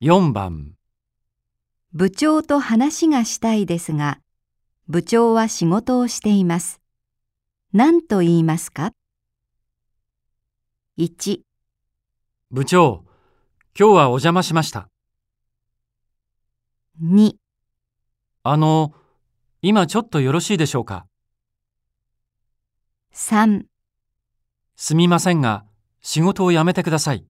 4番、部長と話がしたいですが、部長は仕事をしています。何と言いますか ?1、部長、今日はお邪魔しました。2、あの、今ちょっとよろしいでしょうか？3すみませんが、仕事を辞めてください。